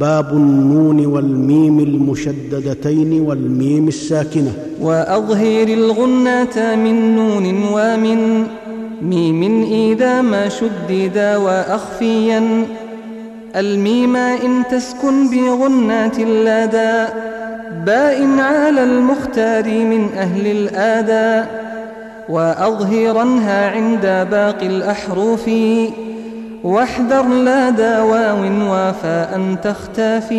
باب النون والميم المشددتين والميم الساكنة. وأظهر الغنة من نون ومن ميم إذا ما شددا وأخفيا. الميم إن تسكن بغنات اللدى باء على المختار من أهل الاداء وأظهرنها عند باقي الاحرف واحذر لا واو وفاء تختفي